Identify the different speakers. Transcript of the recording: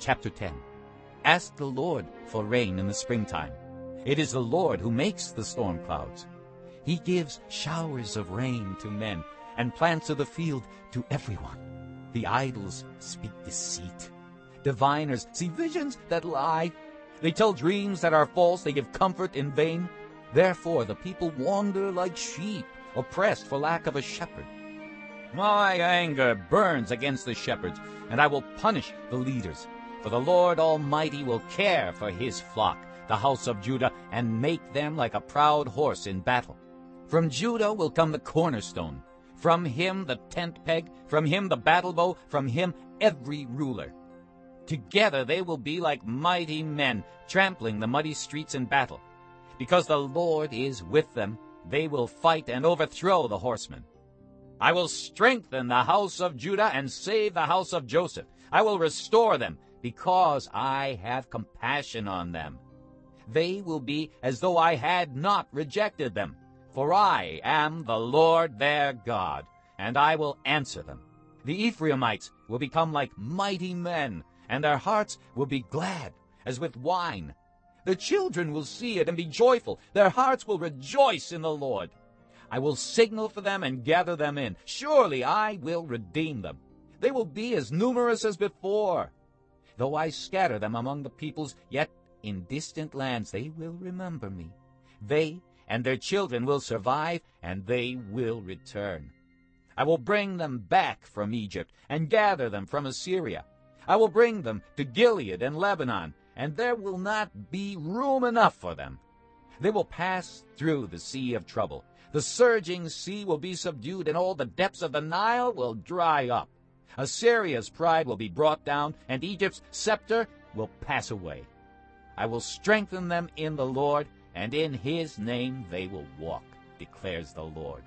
Speaker 1: Chapter 10 Ask the Lord for rain in the springtime. It is the Lord who makes the storm clouds. He gives showers of rain to men and plants of the field to everyone. The idols speak deceit. Diviners see visions that lie. They tell dreams that are false. They give comfort in vain. Therefore the people wander like sheep, oppressed for lack of a shepherd. My anger burns against the shepherds, and I will punish the leaders. For the Lord Almighty will care for his flock, the house of Judah, and make them like a proud horse in battle. From Judah will come the cornerstone, from him the tent peg, from him the battle bow, from him every ruler. Together they will be like mighty men, trampling the muddy streets in battle. Because the Lord is with them, they will fight and overthrow the horsemen. I will strengthen the house of Judah and save the house of Joseph. I will restore them, because I have compassion on them. They will be as though I had not rejected them, for I am the Lord their God, and I will answer them. The Ephraimites will become like mighty men, and their hearts will be glad, as with wine. The children will see it and be joyful. Their hearts will rejoice in the Lord. I will signal for them and gather them in. Surely I will redeem them. They will be as numerous as before. Though I scatter them among the peoples, yet in distant lands they will remember me. They and their children will survive, and they will return. I will bring them back from Egypt and gather them from Assyria. I will bring them to Gilead and Lebanon, and there will not be room enough for them. They will pass through the sea of trouble. The surging sea will be subdued, and all the depths of the Nile will dry up. Assyria's pride will be brought down, and Egypt's scepter will pass away. I will strengthen them in the Lord, and in his name they will walk, declares the Lord.